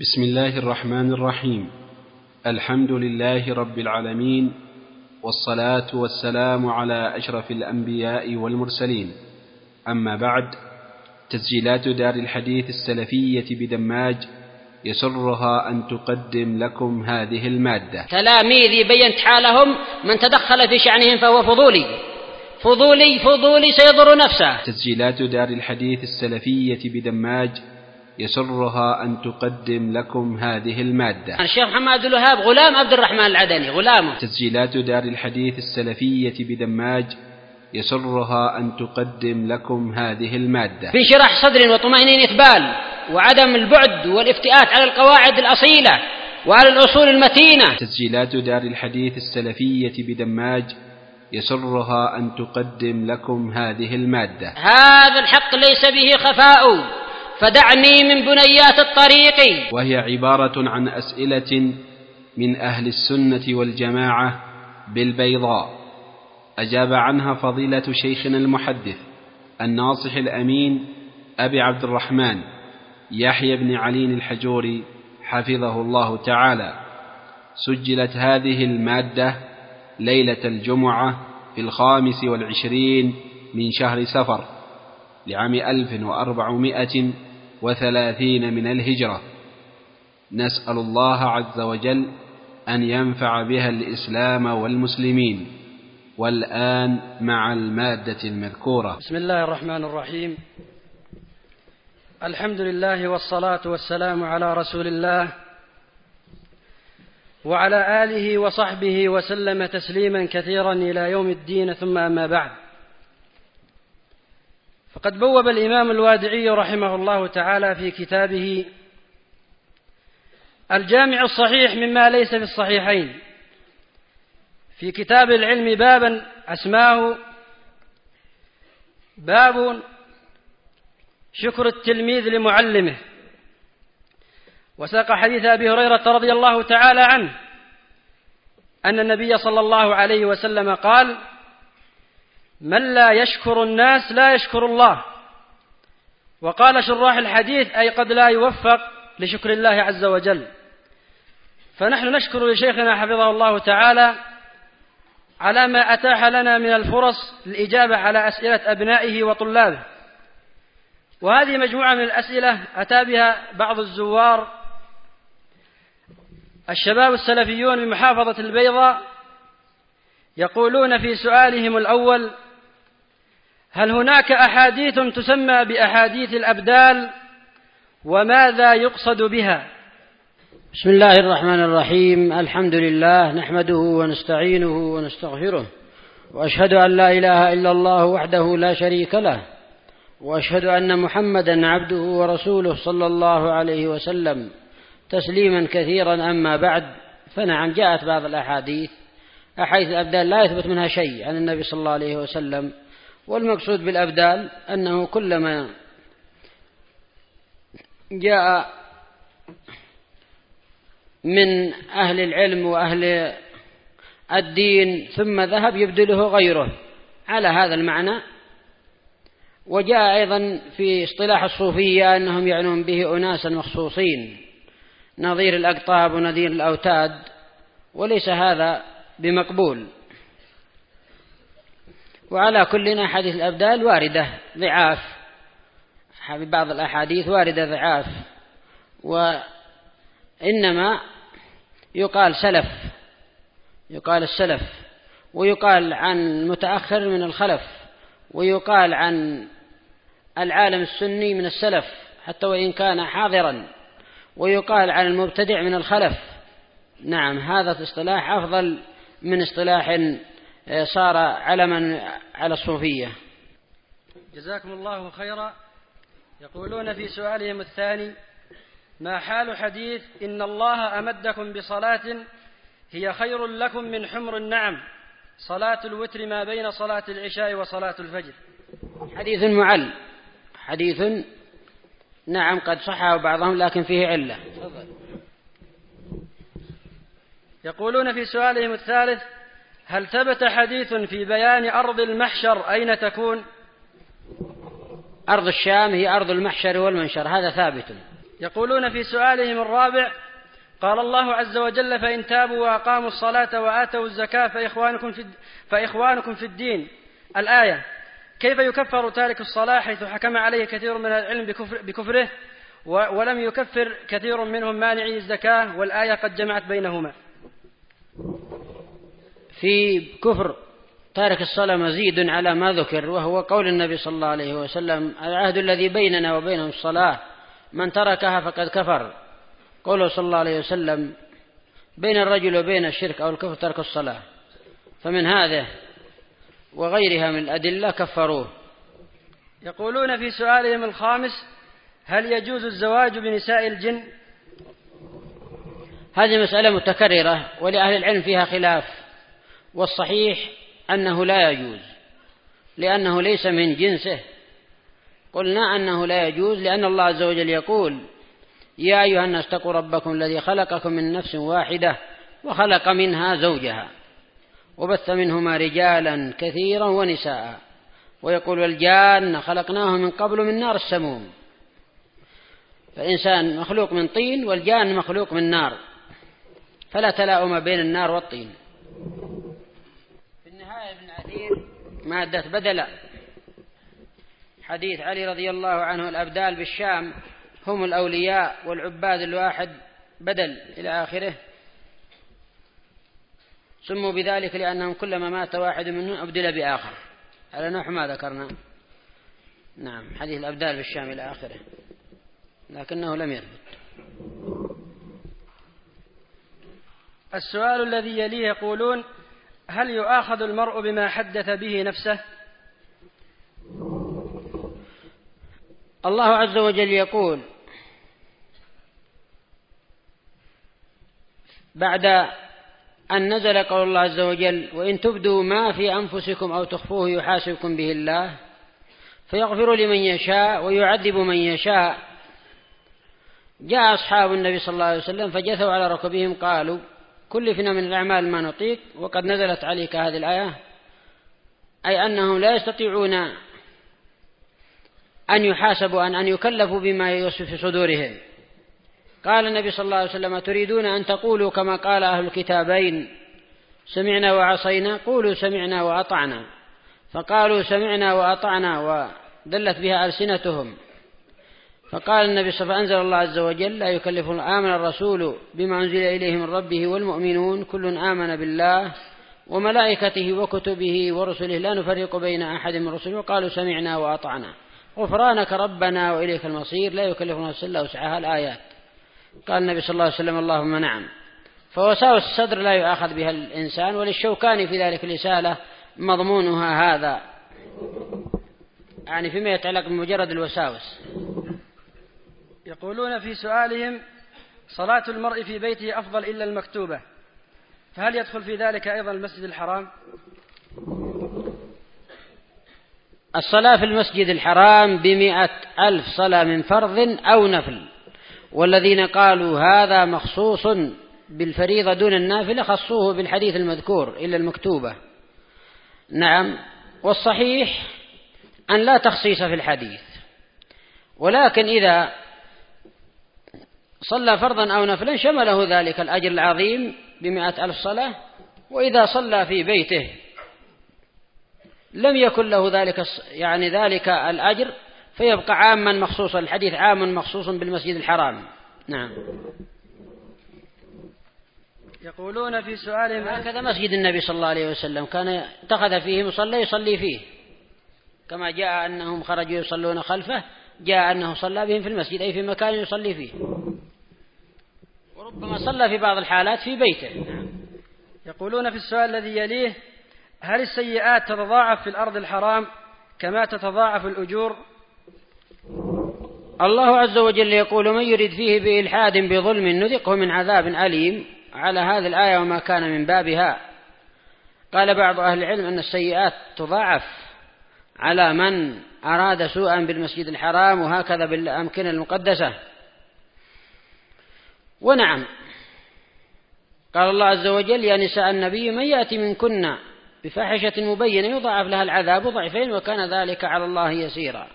بسم الله الرحمن الرحيم. الحمد لله رب العالمين والصلاة والسلام على أشرف الأنبياء والمرسلين. أما بعد تسجيلات دار الحديث السلفية بدماج يسرها أن تقدم لكم هذه المادة. تلاميذي بينت حالهم من تدخل في شأنهم فهو فضولي. فضولي فضولي سيضر نفسه. تسجيلات دار الحديث السلفية بدماج يسرها أن تقدم لكم هذه المادة. الشيخ محمد الوهاب غلام عبد الرحمن العدني غلامه. تسجيلات دار الحديث السلفية بدماج يسرها أن تقدم لكم هذه المادة. في شرح صدر وطمأنينة بال وعدم البعد والافتئات على القواعد الأصيلة وعلى الأصول المتينة. تسجيلات دار الحديث السلفية بدماج يسرها أن تقدم لكم هذه المادة. هذا الحق ليس به خفاء. فدعني من بنيات الطريق. وهي عبارة عن أسئلة من أهل السنة والجماعة بالبيضاء. أجاب عنها فضيلة شيخنا المحدث الناصح الأمين أبي عبد الرحمن يحيى بن علي الحجوري حفظه الله تعالى. سجلت هذه المادة ليلة الجمعة في الخامس والعشرين من شهر سفر لعام ألف وأربعمائة وثلاثين من الهجرة. نسأل الله عز وجل أن ينفع بها الإسلام والمسلمين. والآن مع المادة المذكورة. بسم الله الرحمن الرحيم. الحمد لله والصلاة والسلام على رسول الله وعلى آله وصحبه وسلم تسليما كثيرا إلى يوم الدين ثم أما بعد. فقد بوب الإمام الوادعي رحمه الله تعالى في كتابه الجامع الصحيح مما ليس في الصحيحين. في كتاب العلم بابا أسماه باب شكر التلميذ لمعلمه. وساق حديث أبي هريرة رضي الله تعالى عنه أن النبي صلى الله عليه وسلم قال من لا يشكر الناس لا يشكر الله. وقال شراح الحديث أي قد لا يوفق لشكر الله عز وجل. فنحن نشكر لشيخنا حفظه الله تعالى على ما أتاح لنا من الفرص للإجابة على أسئلة أبنائه وطلابه. وهذه مجموعة من الأسئلة أتى بها بعض الزوار. الشباب السلفيون بمحافظة البيضاء يقولون في سؤالهم الأول هل هناك أحاديث تسمى بأحاديث الأبدال وماذا يقصد بها؟ بسم الله الرحمن الرحيم. الحمد لله نحمده ونستعينه ونستغفره وأشهد أن لا إله إلا الله وحده لا شريك له وأشهد أن محمدا عبده ورسوله صلى الله عليه وسلم. تسليما كثيرا أما بعد فنعم جاءت بعض الأحاديث. أحاديث الأبدال لا يثبت منها شيء عن النبي صلى الله عليه وسلم. والمقصود بالأبدال أنه كلما جاء من أهل العلم وأهل الدين ثم ذهب يبدله غيره على هذا المعنى وجاء أيضا في اصطلاح الصوفية أنهم يعنون به أناسا مخصوصين نظير الأقطاب ونظير الأوتاد وليس هذا بمقبول. وعلى كل أحاديث الأبدال واردة ضعاف. بعض الأحاديث واردة ضعاف. وإنما يقال سلف يقال السلف ويقال عن متأخر من الخلف ويقال عن العالم السني من السلف حتى وإن كان حاضرا. ويقال عن المبتدع من الخلف. نعم هذا الاصطلاح أفضل من اصطلاح صار علما على الصوفية. جزاكم الله خيرا. يقولون في سؤالهم الثاني ما حال حديث إن الله أمدكم بصلاة هي خير لكم من حمر النعم صلاة الوتر ما بين صلاة العشاء وصلاة الفجر؟ حديث معل حديث نعم قد صحه بعضهم لكن فيه علة. يقولون في سؤالهم الثالث هل ثبت حديث في بيان أرض المحشر أين تكون؟ أرض الشام هي أرض المحشر والمنشر هذا ثابت. يقولون في سؤالهم الرابع قال الله عز وجل فإن تابوا وأقاموا الصلاة وآتوا الزكاة فإخوانكم في, فإخوانكم في الدين. الآية كيف يكفر تارك الصلاة حيث حكم عليه كثير من العلم بكفر بكفره ولم يكفر كثير منهم مانعي الزكاة؟ والآية قد جمعت بينهما. في كفر تارك الصلاة مزيد على ما ذكر وهو قول النبي صلى الله عليه وسلم العهد الذي بيننا وبينهم الصلاة من تركها فقد كفر. قوله صلى الله عليه وسلم بين الرجل وبين الشرك أو الكفر ترك الصلاة. فمن هذا وغيرها من الأدلة كفروه. يقولون في سؤالهم الخامس هل يجوز الزواج بنساء الجن؟ هذه مسألة متكررة ولأهل العلم فيها خلاف. والصحيح أنه لا يجوز لأنه ليس من جنسه. قلنا أنه لا يجوز لأن الله عز وجل يقول يا أيها الناس اتقوا ربكم الذي خلقكم من نفس واحدة وخلق منها زوجها وبث منهما رجالا كثيرا ونساء. ويقول الجان خلقناه من قبل من نار السموم. فالإنسان مخلوق من طين والجان مخلوق من نار فلا تلاؤم بين النار والطين. عثير مادة بدلا حديث علي رضي الله عنه الأبدال بالشام. هم الأولياء والعباد الواحد. بدل إلى آخره. سموا بذلك لأنهم كلما مات واحد منهم أبدل بآخر. على نحو ما ذكرنا. نعم حديث الأبدال بالشام إلى آخره. لكنه لم يثبت. السؤال الذي يليه يقولون هل يؤاخذ المرء بما حدث به نفسه؟ الله عز وجل يقول بعد أن نزل قول الله عز وجل وإن تبدوا ما في أنفسكم أو تخفوه يحاسبكم به الله فيغفر لمن يشاء ويعذب من يشاء. جاء أصحاب النبي صلى الله عليه وسلم فجثوا على ركبهم قالوا كلفنا من الأعمال ما نطيق وقد نزلت عليك هذه الآية أي أنهم لا يستطيعون أن يحاسبوا أن أن يكلفوا بما يوسف في صدورهم. قال النبي صلى الله عليه وسلم تريدون أن تقولوا كما قال أهل الكتابين سمعنا وعصينا قولوا سمعنا وأطعنا. فقالوا سمعنا وأطعنا ودلت بها ألسنتهم. فقال النبي صلى الله عليه وسلم أنزل الله عز وجل لا يكلف آمن الرسول بما أنزل إليه من ربه والمؤمنون كل آمن بالله وملائكته وكتبه ورسله لا نفرق بين أحد من رسله. وقالوا سمعنا وأطعنا. غفرانك ربنا وإليك المصير لا يكلف نفسا إلا وسعها. الآيات. قال النبي صلى الله عليه وسلم اللهم نعم. فوساوس الصدر لا يؤاخذ بها الإنسان وللشوكاني في ذلك الرسالة مضمونها هذا. يعني فيما يتعلق بمجرد الوساوس. يقولون في سؤالهم صلاة المرء في بيته أفضل إلا المكتوبة فهل يدخل في ذلك أيضا المسجد الحرام؟ الصلاة في المسجد الحرام بمئة ألف صلاة من فرض أو نفل والذين قالوا هذا مخصوص بالفريضة دون النافلة خصوه بالحديث المذكور إلا المكتوبة. نعم والصحيح أن لا تخصيص في الحديث ولكن إذا صلى فرضا أو نفلا شمله ذلك الأجر العظيم بمئة ألف صلاة وإذا صلى في بيته لم يكن له ذلك يعني ذلك الأجر فيبقى عاما مخصوصا الحديث عام مخصوص بالمسجد الحرام. نعم. يقولون في سؤالهم هكذا مسجد النبي صلى الله عليه وسلم كان اتخذ فيه مصلى يصلي فيه. كما جاء أنهم خرجوا يصلون خلفه جاء أنه صلى بهم في المسجد أي في مكان يصلي فيه. وربما صلى في بعض الحالات في بيته. يقولون في السؤال الذي يليه هل السيئات تتضاعف في الأرض الحرام كما تتضاعف الأجور؟ الله عز وجل يقول من يرد فيه بإلحاد بظلم نذقه من عذاب أليم. على هذه الآية وما كان من بابها. قال بعض أهل العلم أن السيئات تضاعف على من أراد سوءا بالمسجد الحرام وهكذا بالأمكنة المقدسة. ونعم. قال الله عز وجل يا نساء النبي من يأتي منكن بفاحشة مبينة يضاعف لها العذاب ضعفين وكان ذلك على الله يسيرا.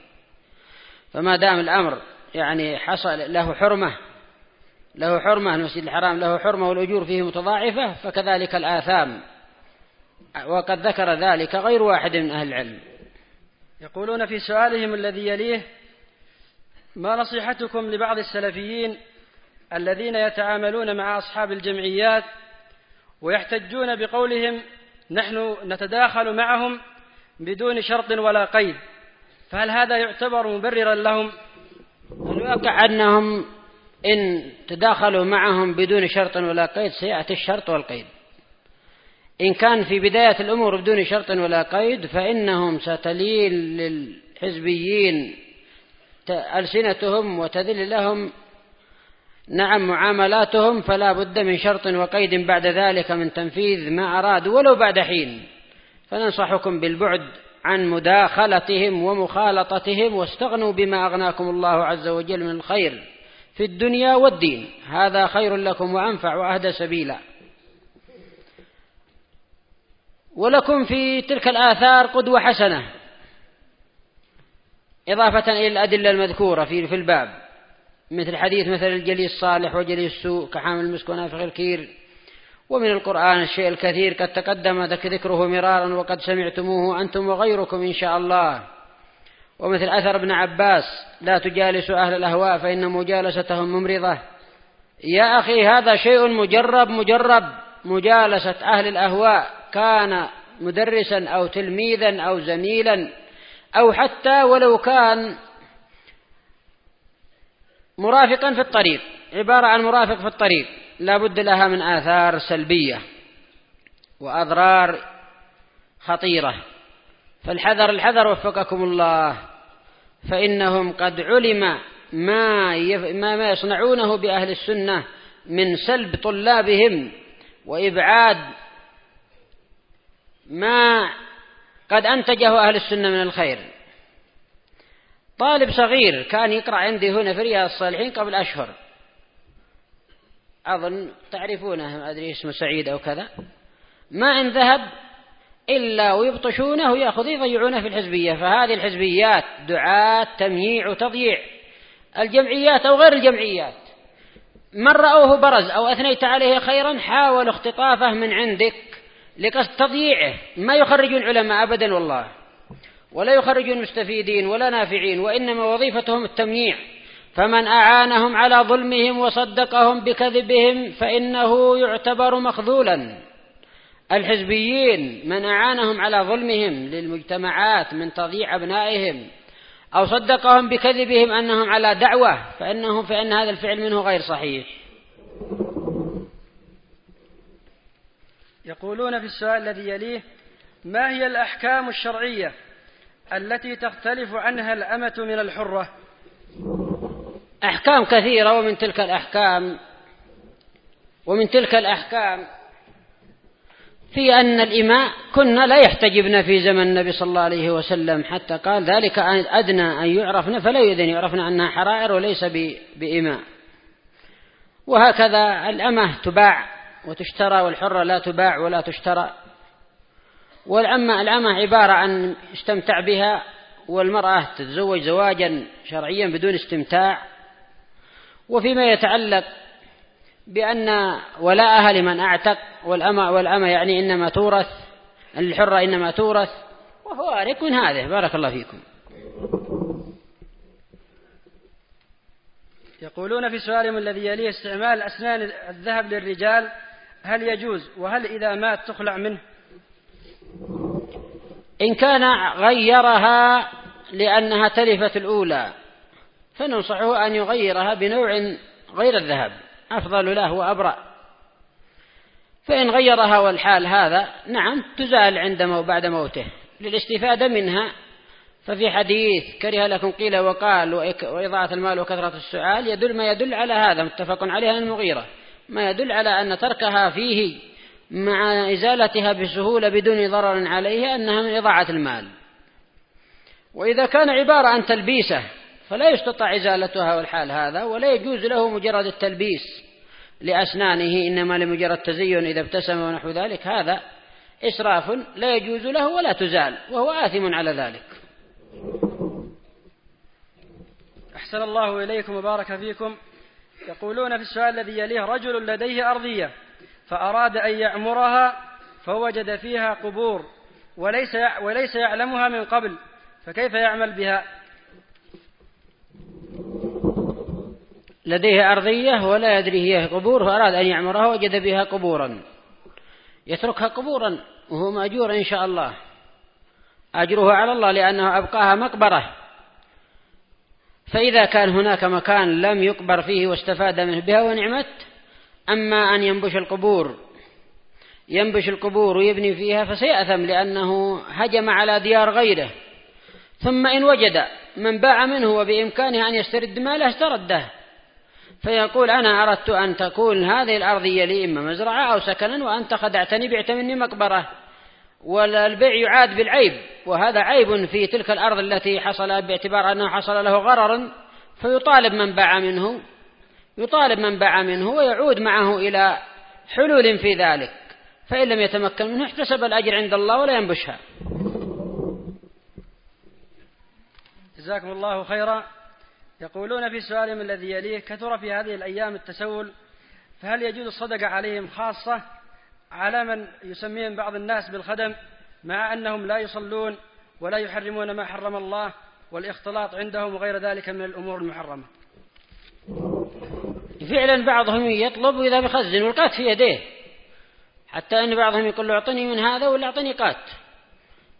فما دام الأمر يعني حصل له حرمة له حرمة المسجد الحرام له حرمة والأجور فيه متضاعفة فكذلك الآثام. وقد ذكر ذلك غير واحد من أهل العلم. يقولون في سؤالهم الذي يليه ما نصيحتكم لبعض السلفيين الذين يتعاملون مع أصحاب الجمعيات ويحتجون بقولهم نحن نتداخل معهم بدون شرط ولا قيد. فهل هذا يعتبر مبررا لهم؟ الواقع أنهم إن تداخلوا معهم بدون شرط ولا قيد سيأتي الشرط والقيد. إن كان في بداية الأمور بدون شرط ولا قيد فإنهم ستلين للحزبيين ألسنتهم وتذل لهم نعم معاملاتهم فلا بد من شرط وقيد بعد ذلك من تنفيذ ما أرادوا ولو بعد حين. فننصحكم بالبعد عن مداخلتهم ومخالطتهم واستغنوا بما أغناكم الله عز وجل من الخير في الدنيا والدين. هذا خير لكم وأنفع وأهدى سبيلا. ولكم في تلك الآثار قدوة حسنة. إضافة إلى الأدلة المذكورة في في الباب. مثل حديث مثل الجليس الصالح وجليس السوء كحامل المسك ونافخ الكير. ومن القرآن الشيء الكثير قد تقدم ذكره مرارا وقد سمعتموه أنتم وغيركم إن شاء الله. ومثل أثر ابن عباس لا تجالسوا أهل الأهواء فإن مجالستهم ممرضة. يا أخي هذا شيء مجرب مجرب مجالسة أهل الأهواء. كان مدرسا أو تلميذا أو زميلا أو حتى ولو كان مرافقا في الطريق. عبارة عن مرافق في الطريق. لا بد لها من آثار سلبية وأضرار خطيرة. فالحذر الحذر وفقكم الله. فإنهم قد علم ما ما يصنعونه بأهل السنة من سلب طلابهم وإبعاد ما قد أنتجه أهل السنة من الخير. طالب صغير كان يقرأ عندي هنا في رياض الصالحين قبل أشهر. أظن تعرفونه ما أدري اسمه سعيد أو كذا. ما إن ذهب إلا ويبطشونه ويأخذ يضيعونه في الحزبية. فهذه الحزبيات دعاة تمييع وتضييع. الجمعيات أو غير الجمعيات. من رأوه برز أو أثنيت عليه خيرا حاولوا اختطافه من عندك لقصد تضييعه ما يخرجون علماء أبدا والله. ولا يخرجون مستفيدين ولا نافعين وإنما وظيفتهم التمييع فمن أعانهم على ظلمهم وصدقهم بكذبهم فإنه يعتبر مخذولا. الحزبيين من أعانهم على ظلمهم للمجتمعات من تضييع أبنائهم أو صدقهم بكذبهم أنهم على دعوة فإنه فإن هذا الفعل منه غير صحيح. يقولون في السؤال الذي يليه ما هي الأحكام الشرعية التي تختلف عنها الأمة من الحرة. أحكام كثيرة ومن تلك الأحكام ومن تلك الأحكام في أن الإماء كنا لا يحتجبن في زمن النبي صلى الله عليه وسلم حتى قال ذلك أدنى أن يعرفن فلا يؤذن يعرفن أنها حرائر وليس بإماء. وهكذا الأمة تباع وتشترى والحرة لا تباع ولا تشترى. والعمة العمة عبارة عن استمتع بها والمرأة تتزوج زواجا شرعيا بدون استمتاع. وفيما يتعلق بأن ولاءها لمن أعتق والأمة والأمة يعني إنما تورث الحرة إنما تورث وفوارق من هذه. بارك الله فيكم. يقولون في سؤالهم الذي يليه استعمال أسنان الذهب للرجال هل يجوز؟ وهل إذا مات تخلع منه؟ إن كان غيرها لأنها تلفت الأولى فننصحه أن يغيرها بنوع غير الذهب أفضل له وأبرأ. فإن غيرها والحال هذا نعم تزال عندما بعد موته للاستفادة منها. ففي حديث كره لكم قيل وقال وإضاعة المال وكثرة السؤال يدل ما يدل على هذا متفق عليه المغيرة. ما يدل على أن تركها فيه مع إزالتها بسهولة بدون ضرر عليه أنها من إضاعة المال. وإذا كان عبارة عن تلبيسة فلا يستطاع إزالتها والحال هذا ولا يجوز له مجرد التلبيس لأسنانه إنما لمجرد تزين إذا ابتسم ونحو ذلك. هذا إسراف لا يجوز له ولا تزال وهو آثم على ذلك. أحسن الله إليكم وبارك فيكم. يقولون في السؤال الذي يليه رجل لديه أرضية. فأراد أن يعمرها فوجد فيها قبور وليس وليس يعلمها من قبل فكيف يعمل بها؟ لديه أرضية ولا يدري هي قبور فأراد أن يعمرها وجد بها قبورا. يتركها قبورا وهو مأجور إن شاء الله. أجره على الله لأنه أبقاها مقبرة. فإذا كان هناك مكان لم يقبر فيه واستفاد منه بها ونعمت أما أن ينبش القبور ينبش القبور ويبني فيها فسيأثم لأنه هجم على ديار غيره. ثم إن وجد من باع منه وبإمكانه أن يسترد ماله استرده. فيقول أنا أردت أن تكون هذه الأرضية لي إما مزرعة أو سكنا وأنت خدعتني بعت مني مقبرة. والبيع يعاد بالعيب وهذا عيب في تلك الأرض التي حصل باعتبار أنه حصل له غرر. فيطالب من باع منه. يطالب من باع منه ويعود معه إلى حلول في ذلك فإن لم يتمكن منه احتسب الأجر عند الله ولا ينبشها. جزاكم الله خيرا. يقولون في سؤالهم الذي يليه كثر في هذه الأيام التسول فهل يجوز الصدقة عليهم خاصة على من يسميهم بعض الناس بالخدم مع أنهم لا يصلون ولا يحرمون ما حرم الله والإختلاط عندهم وغير ذلك من الأمور المحرمة؟ فعلا بعضهم يطلب وإذا بخزن والقات في يديه. حتى أن بعضهم يقول له أعطني من هذا ولا أعطني قات.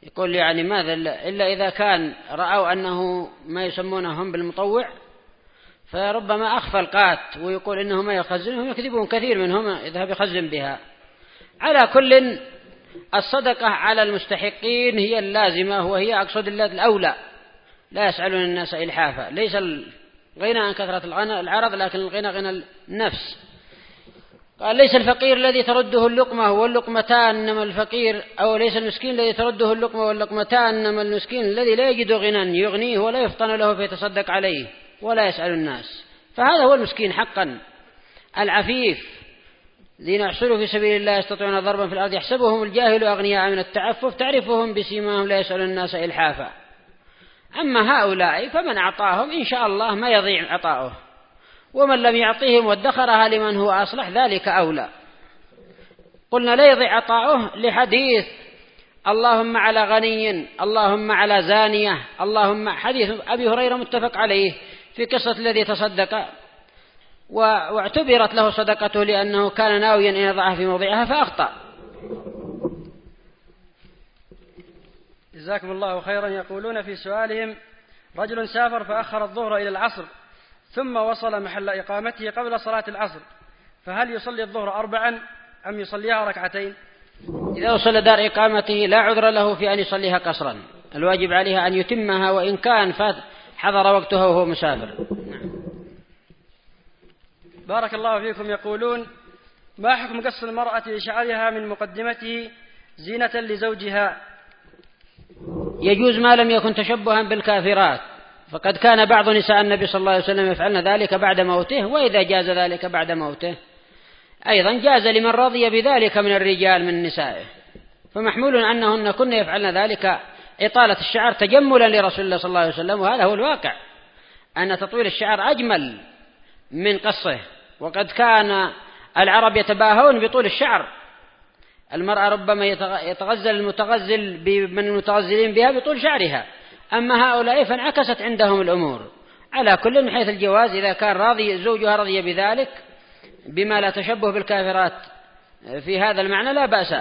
يقول يعني ماذا إلا إذا كان رأوا أنه ما يسمونه هم بالمطوع فربما أخفى القات ويقول إنه ما يخزنهم يكذبون كثير منهم يذهب يخزن بها. على كل الصدقة على المستحقين هي اللازمة وهي أقصد الأولى. لا يسألون الناس إلحافا ليس الغنى عن كثرة العرض لكن الغنى غنى النفس. قال ليس الفقير الذي ترده اللقمة واللقمتان إنما الفقير أو ليس المسكين الذي ترده اللقمة واللقمتان إنما المسكين الذي لا يجد غنى يغنيه ولا يفطن له فيتصدق عليه ولا يسأل الناس. فهذا هو المسكين حقا. العفيف الذين يحصلوا في سبيل الله يستطيعون ضربا في الأرض يحسبهم الجاهل أغنياء من التعفف تعرفهم بسيماهم لا يسأل الناس إلحافا. أما هؤلاء فمن أعطاهم إن شاء الله ما يضيع عطاؤه. ومن لم يعطهم وادخرها لمن هو أصلح ذلك أولى. قلنا لا يضيع عطاؤه لحديث اللهم على غني اللهم على زانية اللهم حديث أبي هريرة متفق عليه في قصة الذي تصدق واعتبرت له صدقته لأنه كان ناويا أن يضعها في موضعها فأخطأ. جزاكم الله خيرا. يقولون في سؤالهم رجل سافر فأخر الظهر إلى العصر ثم وصل محل إقامته قبل صلاة العصر فهل يصلي الظهر أربعا أم يصليها ركعتين؟ إذا وصل دار إقامته لا عذر له في أن يصليها قصرا. الواجب عليها أن يتمها وإن كان فات حضر وقتها وهو مسافر. نعم. بارك الله فيكم. يقولون ما حكم قص المرأة لشعرها من مقدمته زينة لزوجها؟ يجوز ما لم يكن تشبها بالكافرات. فقد كان بعض نساء النبي صلى الله عليه وسلم يفعلن ذلك بعد موته وإذا جاز ذلك بعد موته. أيضا جاز لمن رضي بذلك من الرجال من نسائه. فمحمول أنهن كن يفعلن ذلك إطالة الشعر تجملا لرسول الله صلى الله عليه وسلم وهذا هو الواقع. أن تطويل الشعر أجمل من قصه. وقد كان العرب يتباهون بطول الشعر المرأة ربما يتغزل المتغزل من المتغزلين بها بطول شعرها. أما هؤلاء فانعكست عندهم الأمور. على كل من حيث الجواز إذا كان راضي زوجها رضي بذلك بما لا تشبه بالكافرات. في هذا المعنى لا بأس.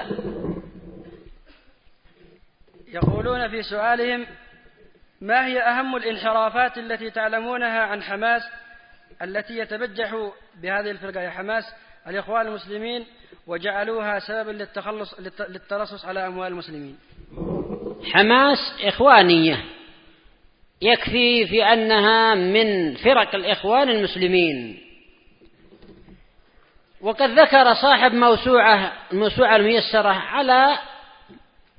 يقولون في سؤالهم ما هي أهم الانحرافات التي تعلمونها عن حماس؟ التي يتبجح بهذه الفرقة يا حماس الإخوان المسلمين وجعلوها سببا للتخلص للترصص على أموال المسلمين. حماس إخوانية يكفي في أنها من فرق الإخوان المسلمين. وقد ذكر صاحب موسوعة الموسوعة الميسرة على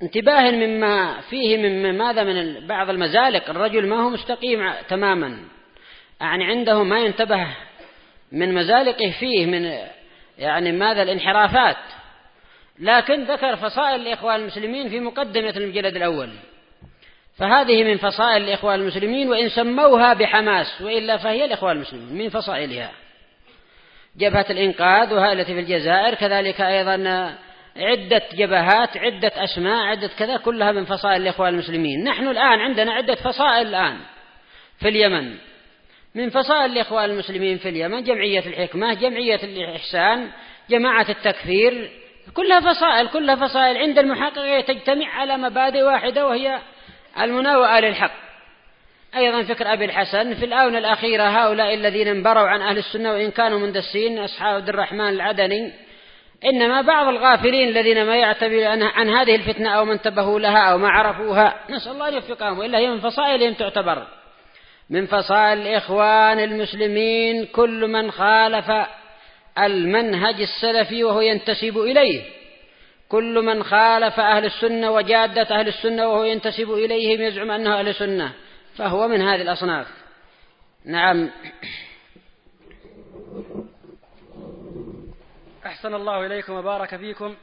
انتباه مما فيه من ماذا من بعض المزالق. الرجل ما هو مستقيم تماما. يعني عنده ما ينتبه من مزالقه فيه من يعني ماذا الانحرافات؟ لكن ذكر فصائل الإخوان المسلمين في مقدمة المجلد الأول. فهذه من فصائل الإخوان المسلمين وإن سموها بحماس وإلا فهي الإخوان المسلمين من فصائلها. جبهة الإنقاذ وهالة في الجزائر كذلك أيضا عدة جبهات عدة أسماء عدة كذا كلها من فصائل الإخوان المسلمين. نحن الآن عندنا عدة فصائل الآن في اليمن. من فصائل الإخوان المسلمين في اليمن جمعية الحكمة جمعية الإحسان جماعة التكفير كلها فصائل كلها فصائل عند المحققة تجتمع على مبادئ واحدة وهي المناوئة للحق. أيضا فكر أبي الحسن في الآونة الأخيرة هؤلاء الذين انبروا عن أهل السنة وإن كانوا مندسين أصحاب عبد الرحمن العدني إنما بعض الغافلين الذين ما يعتبرون عن هذه الفتنة أو ما انتبهوا لها أو ما عرفوها نسأل الله أن يوفقهم وإلا هي من فصائلهم تعتبر. من فصائل الإخوان المسلمين كل من خالف المنهج السلفي وهو ينتسب إليه. كل من خالف أهل السنة وجادة أهل السنة وهو ينتسب إليهم يزعم أنه أهل السنة فهو من هذه الأصناف. نعم. أحسن الله إليكم وبارك فيكم.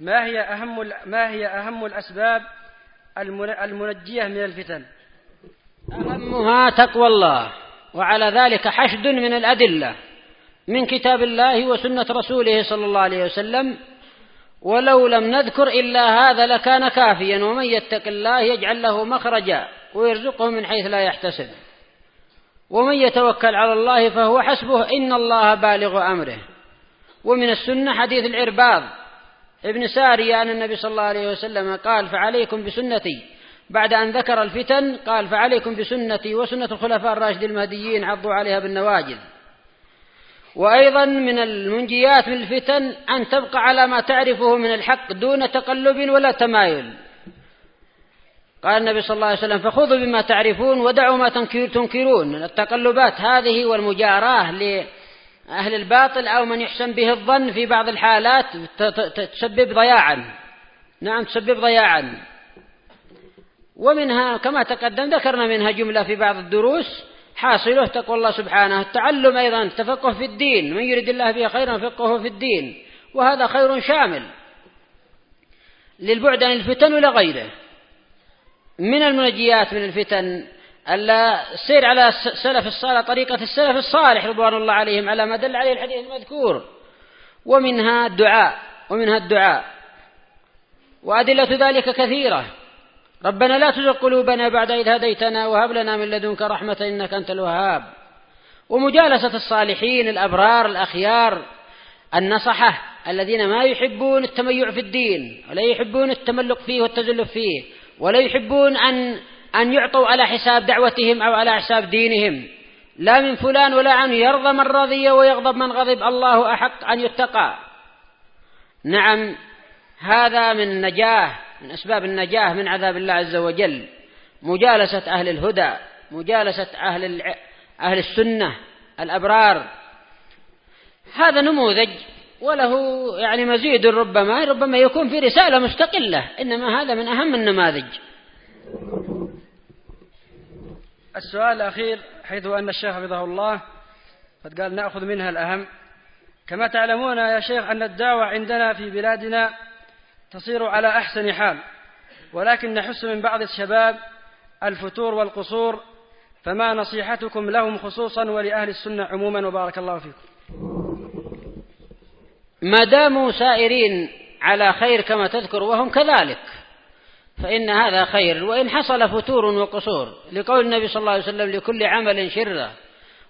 ما هي أهم ما هي أهم الأسباب المنجية من الفتن؟ أهمها تقوى الله وعلى ذلك حشد من الأدلة من كتاب الله وسنة رسوله صلى الله عليه وسلم ولو لم نذكر إلا هذا لكان كافيا ومن يتق الله يجعل له مخرجا ويرزقه من حيث لا يحتسب. ومن يتوكل على الله فهو حسبه إن الله بالغ أمره. ومن السنة حديث العرباض ابن سارية أن النبي صلى الله عليه وسلم قال فعليكم بسنتي بعد أن ذكر الفتن قال فعليكم بسنتي وسنة الخلفاء الراشدين المهديين عضوا عليها بالنواجذ. وأيضا من المنجيات من الفتن أن تبقى على ما تعرفه من الحق دون تقلب ولا تمايل. قال النبي صلى الله عليه وسلم فخذوا بما تعرفون ودعوا ما تنكرون. التقلبات هذه والمجاراة لأهل الباطل أو من يحسن به الظن في بعض الحالات تسبب ضياعا. نعم تسبب ضياعا. ومنها كما تقدم ذكرنا منها جملة في بعض الدروس حاصلة تقوى الله سبحانه. التعلم أيضا التفقه في الدين من يريد الله به خيرا فقهه في الدين وهذا خير شامل. للبعد عن الفتن ولا غيره. من المنجيات من الفتن ألا السير على السلف الصالح طريقة السلف الصالح رضوان الله عليهم على ما دل عليه الحديث المذكور. ومنها الدعاء ومنها الدعاء. وأدلة ذلك كثيرة. ربنا لا تزغ قلوبنا بعد إذ هديتنا وهب لنا من لدنك رحمة إنك أنت الوهاب. ومجالسة الصالحين الأبرار الأخيار النصحة الذين ما يحبون التميع في الدين ولا يحبون التملق فيه والتزلف فيه ولا يحبون أن أن يعطوا على حساب دعوتهم أو على حساب دينهم. لا من فلان ولا عنه يرضى من رضي ويغضب من غضب الله أحق أن يتقى. نعم هذا من النجاه من أسباب النجاة من عذاب الله عز وجل مجالسة أهل الهدى مجالسة أهل أهل السنة الأبرار. هذا نموذج وله يعني مزيد ربما ربما يكون في رسالة مستقلة إنما هذا من أهم النماذج. السؤال الأخير حيث أن الشيخ حفظه الله قد قال نأخذ منها الأهم. كما تعلمون يا شيخ أن الدعوة عندنا في بلادنا تصير على أحسن حال. ولكن نحس من بعض الشباب الفتور والقصور فما نصيحتكم لهم خصوصا ولأهل السنة عموما وبارك الله فيكم. ما داموا سائرين على خير كما تذكر وهم كذلك فإن هذا خير. وإن حصل فتور وقصور لقول النبي صلى الله عليه وسلم لكل عمل شرة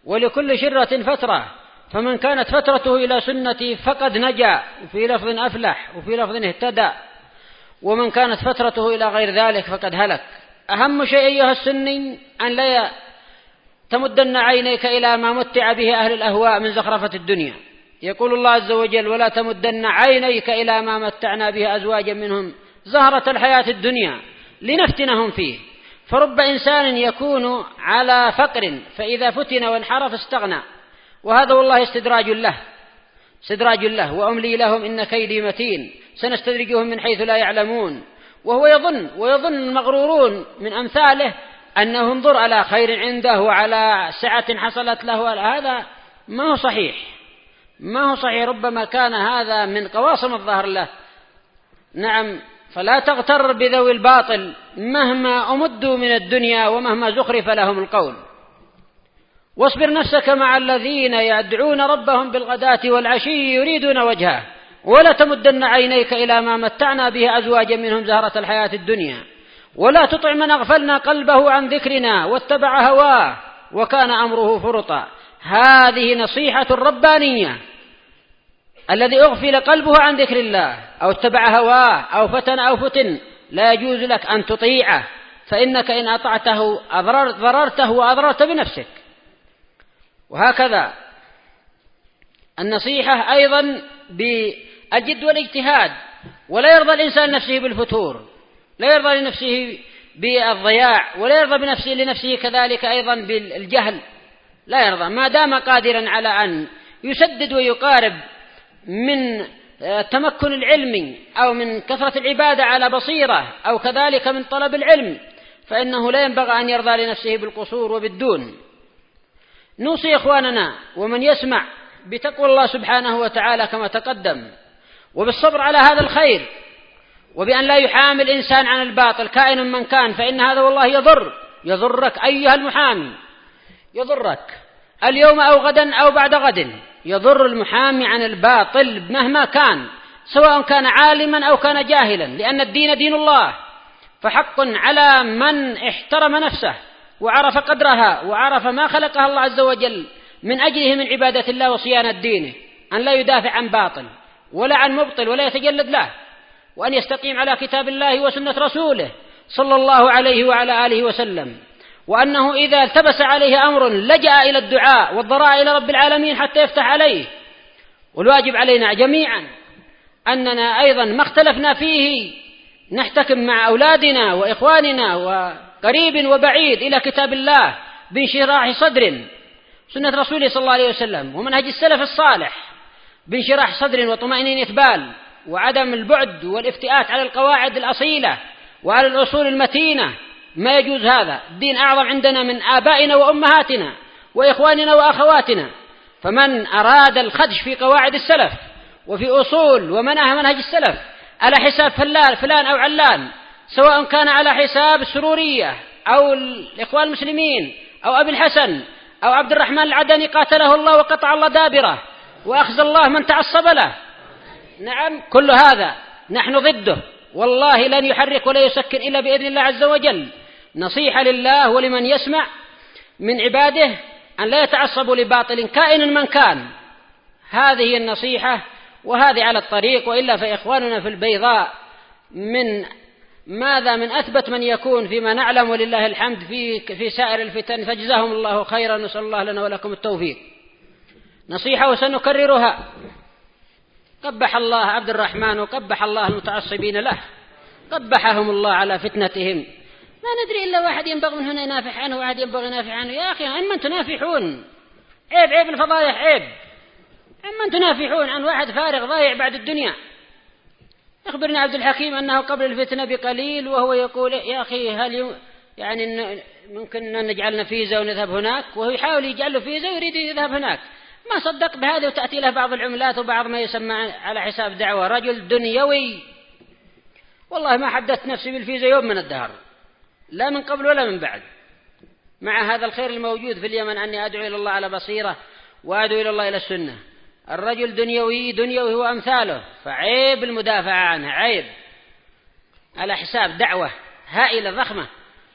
ولكل شرة فترة فمن كانت فترته إلى سنتي فقد نجا وفي لفظ أفلح وفي لفظ اهتدى. ومن كانت فترته إلى غير ذلك فقد هلك. أهم شيء أيها السني أن لا تمدن عينيك إلى ما متع به أهل الأهواء من زخرفة الدنيا. يقول الله عز وجل ولا تمدن عينيك إلى ما متعنا به أزواجا منهم زهرة الحياة الدنيا لنفتنهم فيه. فرب إنسان يكون على فقر فإذا فتن وانحرف استغنى. وهذا والله استدراج له استدراج له وأملي لهم إن كيدي متين سنستدرجهم من حيث لا يعلمون وهو يظن ويظن المغرورون من أمثاله أنه انظر على خير عنده وعلى سعة حصلت له هذا ما هو صحيح ما هو صحيح ربما كان هذا من قواصم الظهر له. نعم فلا تغتر بذوي الباطل مهما أمدوا من الدنيا ومهما زخرف لهم القول. واصبر نفسك مع الذين يدعون ربهم بالغداة والعشي يريدون وجهه ولا تمدن عينيك إلى ما متعنا به أزواجا منهم زهرة الحياة الدنيا ولا تطع من أغفلنا قلبه عن ذكرنا واتبع هواه وكان أمره فرطا. هذه نصيحة ربانية الذي أغفل قلبه عن ذكر الله أو اتبع هواه أو فتن أو فتن. لا يجوز لك أن تطيعه فإنك إن أطعته ضررته وأضررت بنفسك. وهكذا. النصيحة أيضا بالجد والاجتهاد ولا يرضى الإنسان نفسه بالفتور لا يرضى لنفسه بالضياع ولا يرضى بنفسه لنفسه كذلك أيضا بالجهل. لا يرضى ما دام قادرا على أن يسدد ويقارب من التمكن العلمي أو من كثرة العبادة على بصيرة أو كذلك من طلب العلم فإنه لا ينبغي أن يرضى لنفسه بالقصور وبالدون. نوصي إخواننا ومن يسمع بتقوى الله سبحانه وتعالى كما تقدم وبالصبر على هذا الخير وبأن لا يحامي الإنسان عن الباطل كائن من كان فإن هذا والله يضر يضرك أيها المحامي يضرك. اليوم أو غدا أو بعد غد يضر المحامي عن الباطل مهما كان سواء كان عالما أو كان جاهلا لأن الدين دين الله فحق على من احترم نفسه. وعرف قدرها وعرف ما خلقها الله عز وجل من أجله من عبادة الله وصيانة دينه أن لا يدافع عن باطل ولا عن مبطل ولا يتجلد له وأن يستقيم على كتاب الله وسنة رسوله صلى الله عليه وعلى آله وسلم وأنه إذا التبس عليه أمر لجأ إلى الدعاء والضراء إلى رب العالمين حتى يفتح عليه. والواجب علينا جميعا أننا أيضا ما اختلفنا فيه نحتكم مع أولادنا وإخواننا وقريب وبعيد إلى كتاب الله بانشراح صدر. سنة رسوله صلى الله عليه وسلم ومنهج السلف الصالح بانشراح صدر وطمأنينة بال وعدم البعد والافتئات على القواعد الأصيلة وعلى الأصول المتينة. ما يجوز هذا؟ الدين أعظم عندنا من آبائنا وأمهاتنا وإخواننا وأخواتنا. فمن أراد الخدش في قواعد السلف وفي أصول ومناهج منهج السلف على حساب فلان فلان أو علان سواء كان على حساب السرورية أو الإخوان المسلمين أو أبي الحسن أو عبد الرحمن العدني قاتله الله وقطع الله دابره وأخذ الله من تعصب له. نعم كل هذا نحن ضده. والله لن يحرك ولا يسكن إلا بإذن الله عز وجل. نصيحة لله ولمن يسمع من عباده أن لا يتعصبوا لباطل كائن من كان. هذه النصيحة وهذه على الطريق وإلا فإخواننا في البيضاء من ماذا من أثبت من يكون فيما نعلم ولله الحمد في في سائر الفتن فجزاهم الله خيرا نسأل الله لنا ولكم التوفيق. نصيحة وسنكررها. قبح الله عبد الرحمن وقبح الله المتعصبين له. قبحهم الله على فتنتهم. ما ندري إلا واحد ينبغي من هنا ينافح عنه وواحد ينبغي ينافح عنه. يا أخي عن من تنافحون. عيب عيب الفضايح عيب. عن من تنافحون عن واحد فارغ ضايع بعد الدنيا. أخبرنا عبد الحكيم أنه قبل الفتنة بقليل وهو يقول يا أخي هل يعني ممكن أن نجعل نفيزة ونذهب هناك؟ وهو يحاول يجعل له فيزة ويريد يذهب هناك. ما صدق بهذا وتأتي له بعض العملات وبعض ما يسمى على حساب دعوة. رجل دنيوي. والله ما حدثت نفسي بالفيزا يوم من الدهر. لا من قبل ولا من بعد. مع هذا الخير الموجود في اليمن أني أدعو إلى الله على بصيرة وأدعو إلى الله إلى السنة. الرجل دنيوي دنيوي هو أمثاله. فعيب المدافعة عنه عيب. على حساب دعوة هائلة ضخمة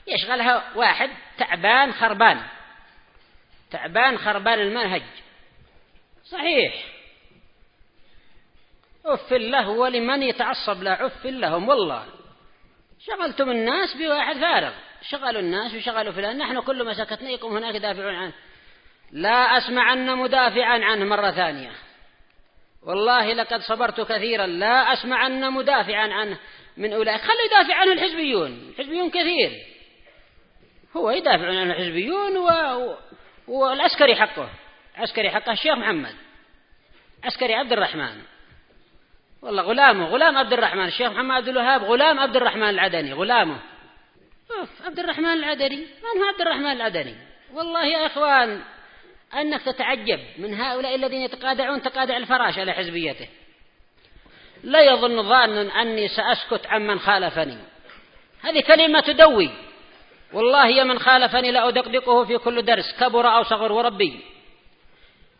يشغلها واحد تعبان خربان. تعبان خربان المنهج. صحيح. أف له ولمن يتعصب له عف لهم والله. شغلتم الناس بواحد فارغ. شغلوا الناس وشغلوا فلان. نحن كل ما سكتنيكم هناك يدافعون عنه. لا أسمعن مدافعا عنه مرة ثانية. والله لقد صبرت كثيرا. لا أسمعن مدافعا عنه من أولئك. خلوا يدافع عنه الحزبيون. الحزبيون كثير. هو يدافع عنه الحزبيون و... والعسكري حقه. عسكري حقه الشيخ محمد. عسكري عبد الرحمن. والله غلامه. غلام عبد الرحمن. الشيخ محمد عبد الوهاب. غلام عبد الرحمن العدني. غلامه. أوف عبد الرحمن العدني. من هو عبد الرحمن العدني؟ والله يا إخوان أنك تتعجب من هؤلاء الذين يتقادعون تقادع الفراش على حزبيته. لا يظن ظان أني سأسكت عمن خالفني. هذه كلمة تدوي. والله يا من خالفني لأدقدقه في كل درس كبر أو صغر وربي.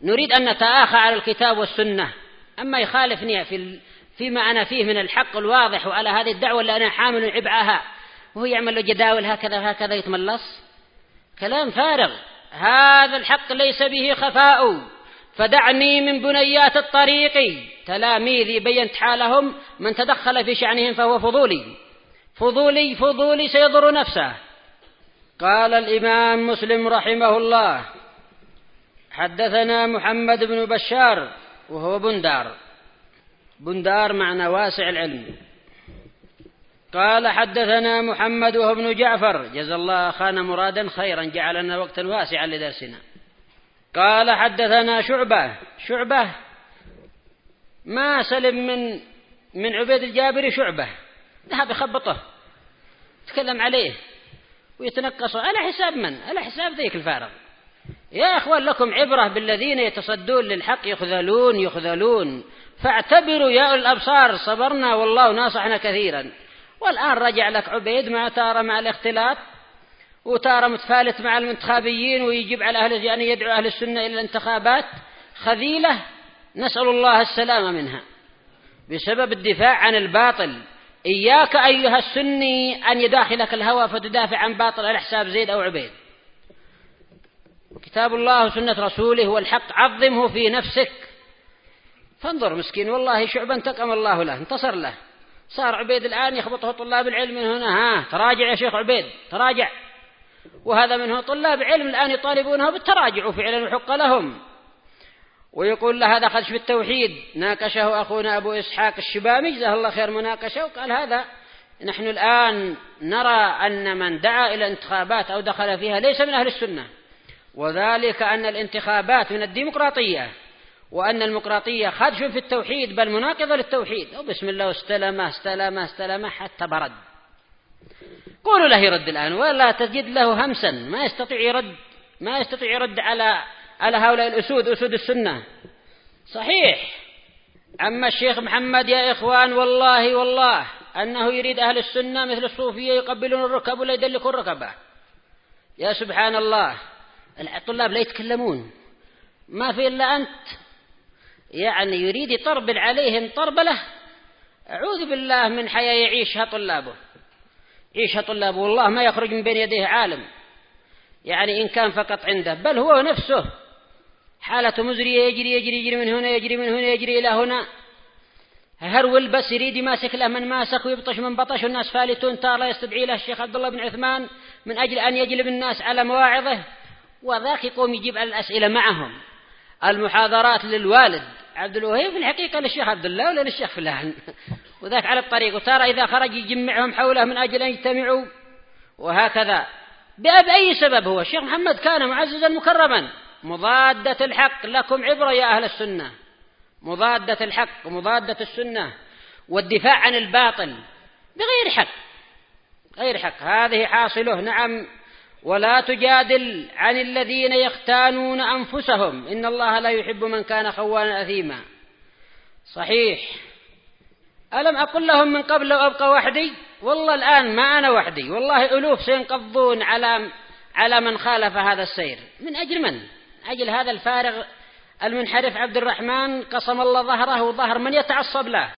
نريد أن نتآخى على الكتاب والسنة. أما يخالفني في فيما أنا فيه من الحق الواضح وعلى هذه الدعوة اللي أنا حامل عبئها وهو يعمل له جداول هكذا هكذا يتملص. كلام فارغ. هذا الحق ليس به خفاء. فدعني من بنيات الطريق. تلاميذي بينت حالهم من تدخل في شأنهم فهو فضولي. فضولي فضولي سيضر نفسه. قال الإمام مسلم رحمه الله حدثنا محمد بن بشار وهو بندار. بندار معنى واسع العلم. قال حدثنا محمد وهو ابن جعفر جزا الله أخانا مرادا خيرا جعلنا وقتا واسعا لدرسنا. قال حدثنا شعبة شعبة ما سلم من من عبيد الجابري شعبة. ذهب يخبطه تكلم عليه ويتنقصه. على حساب من؟ على حساب ذيك الفارغ. يا أخوان لكم عبرة بالذين يتصدون للحق يخذلون يخذلون. فاعتبروا يا الأبصار صبرنا والله ناصحنا كثيرا. والآن رجع لك عبيد ما تارى مع الاختلاط وتارى متفالت مع الانتخابيين ويجب على أهل يعني يدعو أهل السنة إلى الانتخابات. خذيلة نسأل الله السلامة منها. بسبب الدفاع عن الباطل. إياك أيها السني أن يداخلك الهوى فتدافع عن باطل على حساب زيد أو عبيد. كتاب الله وسنة رسوله والحق عظمه في نفسك. فانظر مسكين والله شعبا انتقم الله له انتصر له. صار عبيد الآن يخبطه طلاب العلم من هنا. ها تراجع يا شيخ عبيد تراجع. وهذا منه طلاب علم الآن يطالبونه بالتراجع فعلا وحق لهم. ويقول له هذا خدش بالتوحيد ناقشه أخونا أبو إسحاق الشبامي جزاه الله خير مناقشة وقال هذا نحن الآن نرى أن من دعا إلى انتخابات أو دخل فيها ليس من أهل السنة. وذلك أن الانتخابات من الديمقراطية. وأن المقراطية خدش في التوحيد بل مناقضة للتوحيد. وبسم الله استلمه استلمه استلمه حتى برد. قولوا له يرد الآن ولا تجد له همسا. ما يستطيع يرد ما يستطيع يرد على على هؤلاء الأسود أسود السنة. صحيح. أما الشيخ محمد يا إخوان والله والله أنه يريد أهل السنة مثل الصوفية يقبلون الركب ولا يدلكوا الركبة. يا سبحان الله. الطلاب لا يتكلمون. ما في إلا أنت. يعني يريد يطربل عليهم طربلة أعوذ بالله من حياة يعيشها طلابه. يعيشها طلابه. والله ما يخرج من بين يديه عالم. يعني إن كان فقط عنده بل هو نفسه. حالته مزرية يجري يجري يجري من هنا يجري من هنا يجري إلى هنا. هرول بس يريد يماسك له من ماسك ويبطش من بطش. والناس فالتون تارى يستدعي له الشيخ عبد الله بن عثمان من أجل أن يجلب الناس على مواعظه. وذاك يقوم يجيب على الأسئلة معهم. المحاضرات للوالد. عبد الوهيب في الحقيقة للشيخ عبد الله ولا للشيخ فلان؟ وذاك على الطريق وترى إذا خرج يجمعهم حوله من أجل أن يجتمعوا. وهكذا. بأي سبب هو؟ الشيخ محمد كان معززا مكرما. مضادة الحق لكم عبرة يا أهل السنة. مضادة الحق ومضادة السنة. والدفاع عن الباطل. بغير حق. غير حق. هذه حاصله. نعم. ولا تجادل عن الذين يختانون أنفسهم. إن الله لا يحب من كان خوانا أثيما. صحيح. ألم أقل لهم من قبل لو أبقى وحدي؟ والله الآن ما أنا وحدي. والله ألوف سينقضون على على من خالف هذا السير. من أجل من؟ أجل هذا الفارغ المنحرف عبد الرحمن قسم الله ظهره وظهر من يتعصب له.